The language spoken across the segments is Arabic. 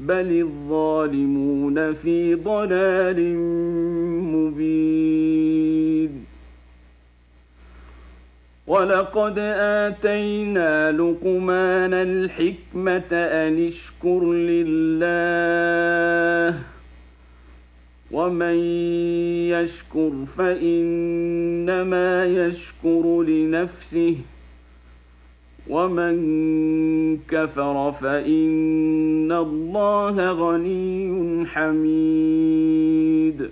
بل الظالمون في ضلال مبين ولقد اتينا لقمان الحكمه ان اشكر لله ومن يشكر فانما يشكر لنفسه ومن كفر فإن الله غني حميد.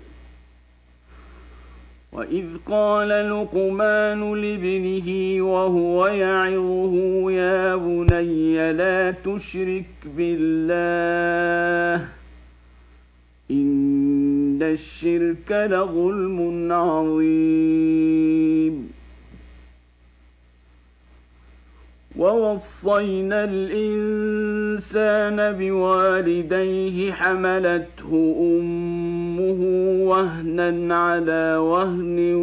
وإذ قال لقمان لابنه وهو يعظه يا بني لا تشرك بالله إن الشرك لظلم عظيم. ووصينا الإنسان بوالديه حملته أمه وهنا على وهن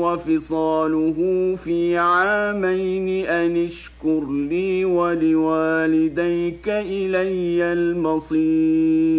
وفصاله في عامين أن اشكر لي ولوالديك إلي المصير.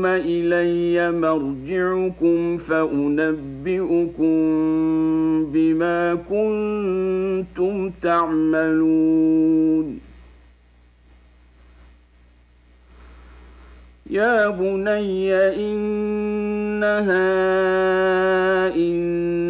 ثم إلي مرجعكم فأنبئكم بما كنتم تعملون. يا بني إنها إن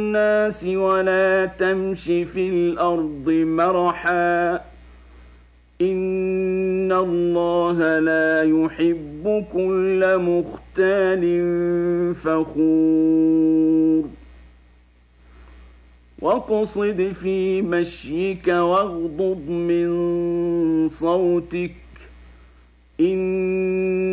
ولا تمش في الأرض مرحا. إن الله لا يحب كل مختال فخور. واقصد في مشيك واغضض من صوتك. إن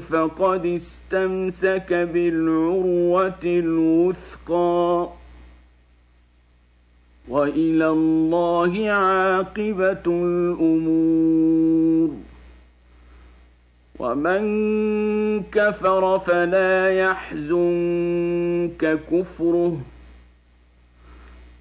فقد استمسك بالعروة الوثقى وإلى الله عاقبة الأمور ومن كفر فلا يحزنك كفره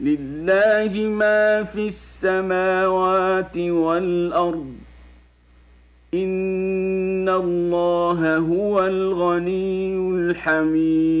لله ما في السماوات والأرض. إن الله هو الغني الحميد.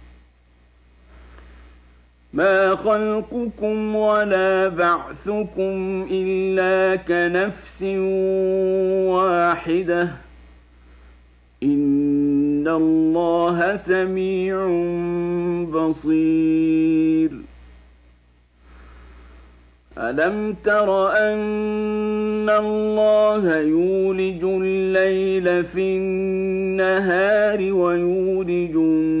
ما خلقكم ولا بعثكم إلا كنفس واحدة إن الله سميع بصير ألم تر أن الله يولج الليل في النهار ويولج النهار